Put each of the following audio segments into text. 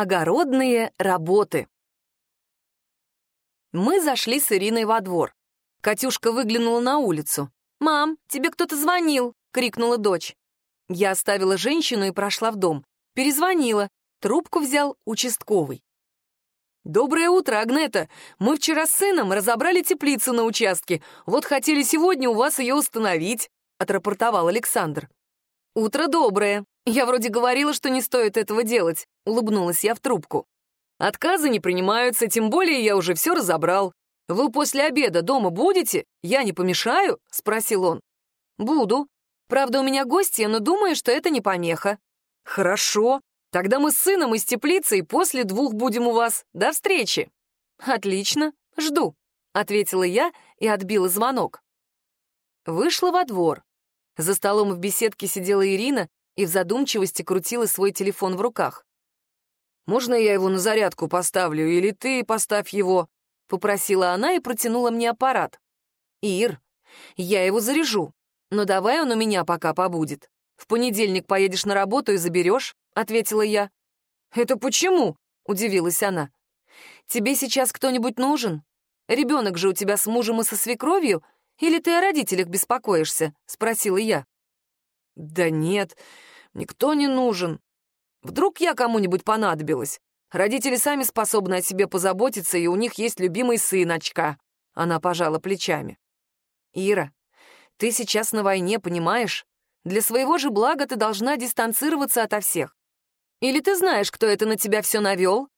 Огородные работы. Мы зашли с Ириной во двор. Катюшка выглянула на улицу. «Мам, тебе кто-то звонил!» — крикнула дочь. Я оставила женщину и прошла в дом. Перезвонила. Трубку взял участковый. «Доброе утро, Агнета! Мы вчера с сыном разобрали теплицу на участке. Вот хотели сегодня у вас ее установить», — отрапортовал Александр. «Утро доброе. Я вроде говорила, что не стоит этого делать», — улыбнулась я в трубку. «Отказы не принимаются, тем более я уже все разобрал. Вы после обеда дома будете? Я не помешаю?» — спросил он. «Буду. Правда, у меня гости, но думаю, что это не помеха». «Хорошо. Тогда мы с сыном из теплицы и после двух будем у вас. До встречи». «Отлично. Жду», — ответила я и отбила звонок. Вышла во двор. За столом в беседке сидела Ирина и в задумчивости крутила свой телефон в руках. «Можно я его на зарядку поставлю, или ты поставь его?» — попросила она и протянула мне аппарат. «Ир, я его заряжу, но давай он у меня пока побудет. В понедельник поедешь на работу и заберешь», — ответила я. «Это почему?» — удивилась она. «Тебе сейчас кто-нибудь нужен? Ребенок же у тебя с мужем и со свекровью, или ты о родителях беспокоишься?» — спросила я. «Да нет, никто не нужен. Вдруг я кому-нибудь понадобилась? Родители сами способны о себе позаботиться, и у них есть любимый сын очка». Она пожала плечами. «Ира, ты сейчас на войне, понимаешь? Для своего же блага ты должна дистанцироваться ото всех. Или ты знаешь, кто это на тебя все навел?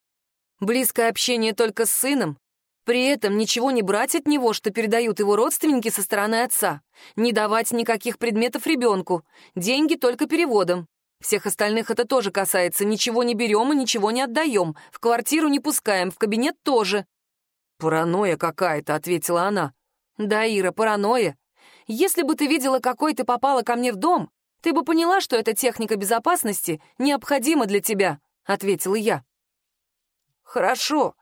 Близкое общение только с сыном при этом ничего не брать от него, что передают его родственники со стороны отца. Не давать никаких предметов ребенку. Деньги только переводом. Всех остальных это тоже касается. Ничего не берем и ничего не отдаем. В квартиру не пускаем, в кабинет тоже. «Паранойя какая-то», — ответила она. «Да, Ира, паранойя. Если бы ты видела, какой ты попала ко мне в дом, ты бы поняла, что эта техника безопасности необходима для тебя», — ответила я. «Хорошо.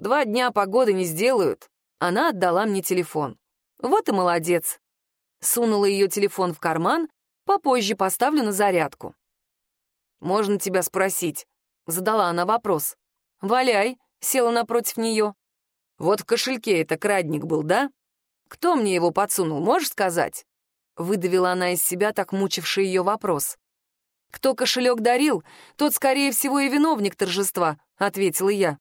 Два дня погоды не сделают. Она отдала мне телефон. Вот и молодец. Сунула ее телефон в карман, попозже поставлю на зарядку. «Можно тебя спросить?» — задала она вопрос. «Валяй», — села напротив нее. «Вот в кошельке это крадник был, да? Кто мне его подсунул, можешь сказать?» Выдавила она из себя так мучивший ее вопрос. «Кто кошелек дарил, тот, скорее всего, и виновник торжества», — ответила я.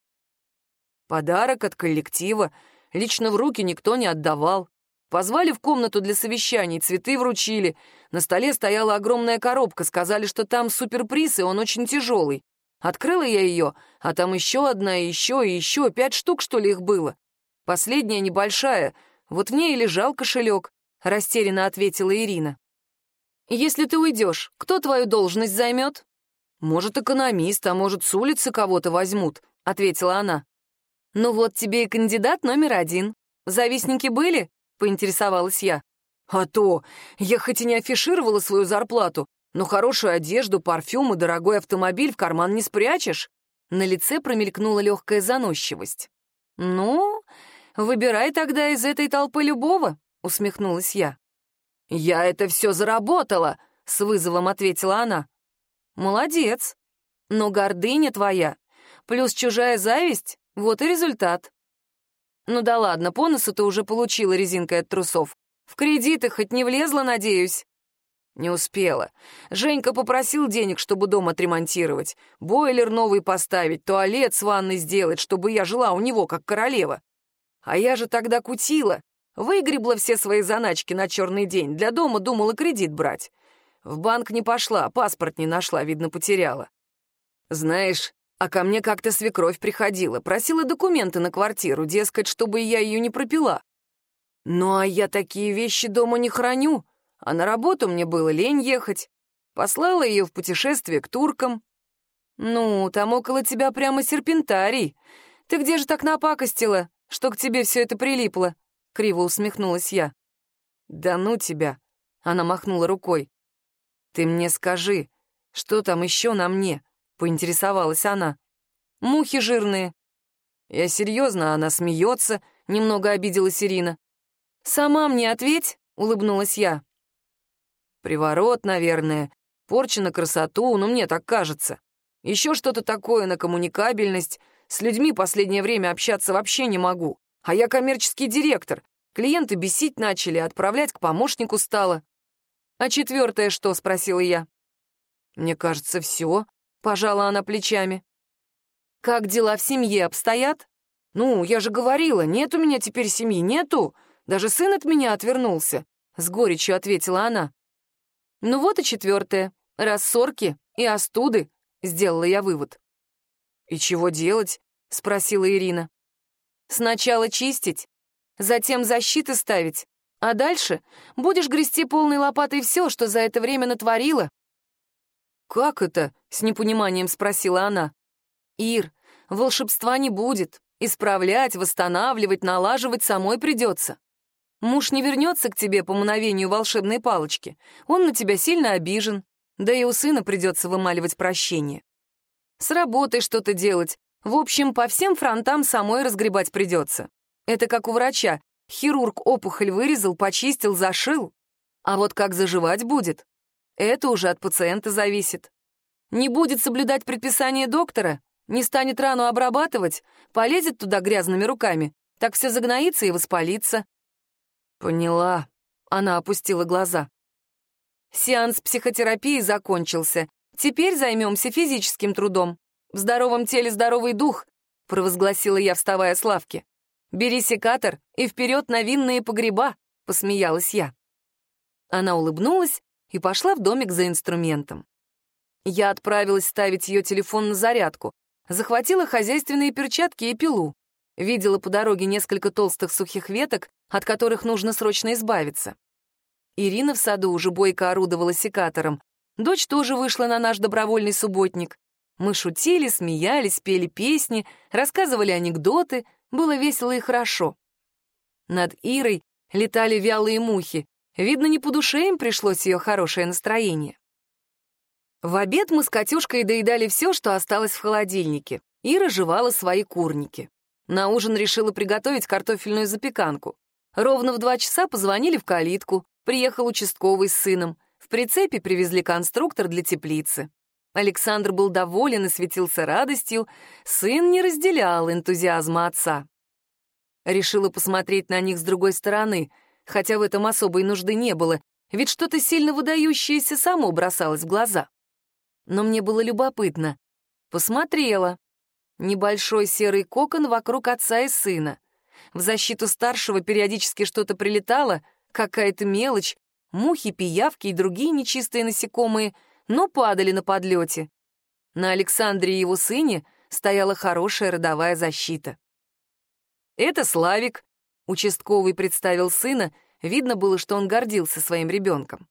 Подарок от коллектива. Лично в руки никто не отдавал. Позвали в комнату для совещаний, цветы вручили. На столе стояла огромная коробка, сказали, что там суперприз, и он очень тяжелый. Открыла я ее, а там еще одна, еще, и еще, пять штук, что ли, их было. Последняя небольшая, вот в ней и лежал кошелек, растерянно ответила Ирина. «Если ты уйдешь, кто твою должность займет?» «Может, экономист, а может, с улицы кого-то возьмут», — ответила она. «Ну вот тебе и кандидат номер один. Завистники были?» — поинтересовалась я. «А то! Я хоть и не афишировала свою зарплату, но хорошую одежду, парфюм и дорогой автомобиль в карман не спрячешь». На лице промелькнула легкая заносчивость. «Ну, выбирай тогда из этой толпы любого», — усмехнулась я. «Я это все заработала», — с вызовом ответила она. «Молодец. Но гордыня твоя, плюс чужая зависть вот и результат. Ну да ладно, по носу ты уже получила резинкой от трусов. В кредиты хоть не влезла, надеюсь? Не успела. Женька попросил денег, чтобы дом отремонтировать, бойлер новый поставить, туалет с ванной сделать, чтобы я жила у него, как королева. А я же тогда кутила, выгребла все свои заначки на черный день, для дома думала кредит брать. В банк не пошла, паспорт не нашла, видно, потеряла. Знаешь, а ко мне как-то свекровь приходила, просила документы на квартиру, дескать, чтобы я ее не пропила. Ну а я такие вещи дома не храню, а на работу мне было лень ехать. Послала ее в путешествие к туркам. Ну, там около тебя прямо серпентарий. Ты где же так напакостила, что к тебе все это прилипло? Криво усмехнулась я. Да ну тебя, она махнула рукой. Ты мне скажи, что там еще на мне? Поинтересовалась она. «Мухи жирные». «Я серьезно, она смеется», — немного обиделась Ирина. «Сама мне ответь», — улыбнулась я. «Приворот, наверное, порча на красоту, но мне так кажется. Еще что-то такое на коммуникабельность. С людьми последнее время общаться вообще не могу. А я коммерческий директор. Клиенты бесить начали, отправлять к помощнику стало. «А четвертое что?» — спросила я. «Мне кажется, все», — пожала она плечами. «Как дела в семье обстоят?» «Ну, я же говорила, нет у меня теперь семьи, нету. Даже сын от меня отвернулся», — с горечью ответила она. «Ну вот и четвертое. Рассорки и остуды», — сделала я вывод. «И чего делать?» — спросила Ирина. «Сначала чистить, затем защиты ставить, а дальше будешь грести полной лопатой все, что за это время натворила». «Как это?» — с непониманием спросила она. «Ир, волшебства не будет. Исправлять, восстанавливать, налаживать самой придется. Муж не вернется к тебе по мановению волшебной палочки. Он на тебя сильно обижен. Да и у сына придется вымаливать прощение. С работой что-то делать. В общем, по всем фронтам самой разгребать придется. Это как у врача. Хирург опухоль вырезал, почистил, зашил. А вот как заживать будет? Это уже от пациента зависит. Не будет соблюдать предписание доктора, не станет рану обрабатывать, полезет туда грязными руками, так все загноится и воспалится. Поняла. Она опустила глаза. Сеанс психотерапии закончился. Теперь займемся физическим трудом. В здоровом теле здоровый дух, провозгласила я, вставая с лавки. «Бери секатор и вперед на винные погреба», — посмеялась я. Она улыбнулась и пошла в домик за инструментом. Я отправилась ставить ее телефон на зарядку, захватила хозяйственные перчатки и пилу. Видела по дороге несколько толстых сухих веток, от которых нужно срочно избавиться. Ирина в саду уже бойко орудовала секатором. Дочь тоже вышла на наш добровольный субботник. Мы шутили, смеялись, пели песни, рассказывали анекдоты, было весело и хорошо. Над Ирой летали вялые мухи. Видно, не по душе им пришлось ее хорошее настроение. В обед мы с Катюшкой доедали все, что осталось в холодильнике. Ира жевала свои курники. На ужин решила приготовить картофельную запеканку. Ровно в два часа позвонили в калитку. Приехал участковый с сыном. В прицепе привезли конструктор для теплицы. Александр был доволен и светился радостью, сын не разделял энтузиазма отца. Решила посмотреть на них с другой стороны, хотя в этом особой нужды не было, ведь что-то сильно выдающееся само бросалось в глаза. Но мне было любопытно. Посмотрела. Небольшой серый кокон вокруг отца и сына. В защиту старшего периодически что-то прилетало, какая-то мелочь, мухи, пиявки и другие нечистые насекомые — но падали на подлете. На Александре и его сыне стояла хорошая родовая защита. «Это Славик», — участковый представил сына, видно было, что он гордился своим ребенком.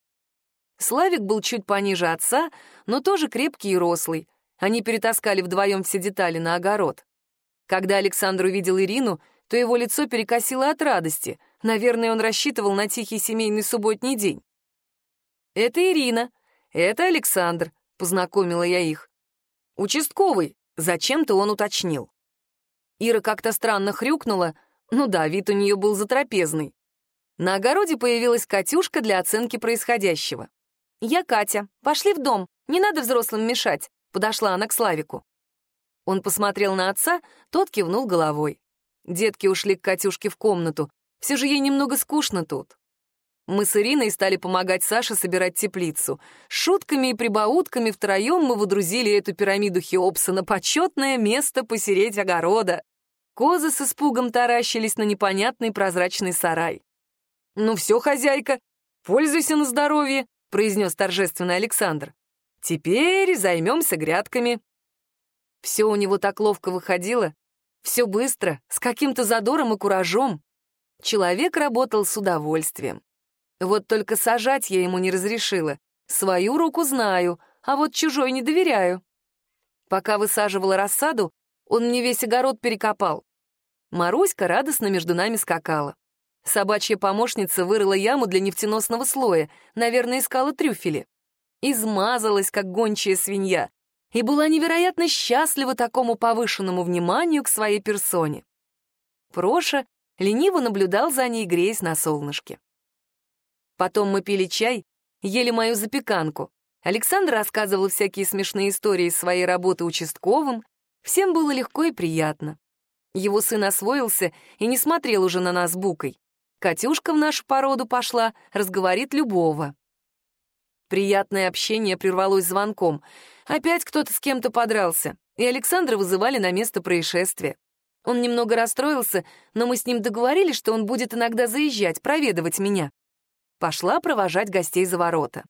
Славик был чуть пониже отца, но тоже крепкий и рослый. Они перетаскали вдвоем все детали на огород. Когда Александр увидел Ирину, то его лицо перекосило от радости. Наверное, он рассчитывал на тихий семейный субботний день. «Это Ирина», «Это Александр», — познакомила я их. «Участковый», — зачем-то он уточнил. Ира как-то странно хрюкнула, ну да, вид у нее был затрапезный. На огороде появилась Катюшка для оценки происходящего. «Я Катя. Пошли в дом. Не надо взрослым мешать», — подошла она к Славику. Он посмотрел на отца, тот кивнул головой. Детки ушли к Катюшке в комнату. Все же ей немного скучно тут. Мы с Ириной стали помогать Саше собирать теплицу. Шутками и прибаутками втроем мы выдрузили эту пирамиду Хеопса на почетное место посереть огорода. Козы с испугом таращились на непонятный прозрачный сарай. «Ну все, хозяйка, пользуйся на здоровье», — произнес торжественно Александр. «Теперь займемся грядками». Все у него так ловко выходило, все быстро, с каким-то задором и куражом. Человек работал с удовольствием. Вот только сажать я ему не разрешила. Свою руку знаю, а вот чужой не доверяю. Пока высаживала рассаду, он мне весь огород перекопал. Маруська радостно между нами скакала. Собачья помощница вырыла яму для нефтеносного слоя, наверное, искала трюфели. Измазалась, как гончая свинья, и была невероятно счастлива такому повышенному вниманию к своей персоне. Проша лениво наблюдал за ней, греясь на солнышке. Потом мы пили чай, ели мою запеканку. Александр рассказывал всякие смешные истории из своей работы участковым. Всем было легко и приятно. Его сын освоился и не смотрел уже на нас букой. Катюшка в нашу породу пошла, разговорит любого. Приятное общение прервалось звонком. Опять кто-то с кем-то подрался, и Александра вызывали на место происшествия. Он немного расстроился, но мы с ним договорились, что он будет иногда заезжать, проведывать меня. Пошла провожать гостей за ворота.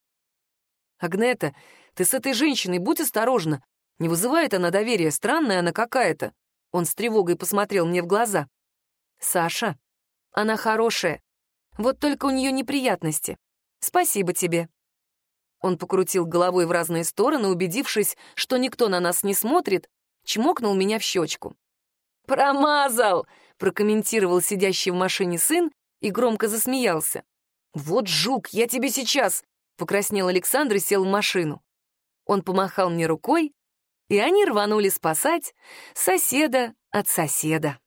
«Агнета, ты с этой женщиной будь осторожна. Не вызывает она доверия, странная она какая-то». Он с тревогой посмотрел мне в глаза. «Саша, она хорошая. Вот только у нее неприятности. Спасибо тебе». Он покрутил головой в разные стороны, убедившись, что никто на нас не смотрит, чмокнул меня в щечку. «Промазал!» — прокомментировал сидящий в машине сын и громко засмеялся. «Вот жук, я тебе сейчас!» — покраснел Александр и сел в машину. Он помахал мне рукой, и они рванули спасать соседа от соседа.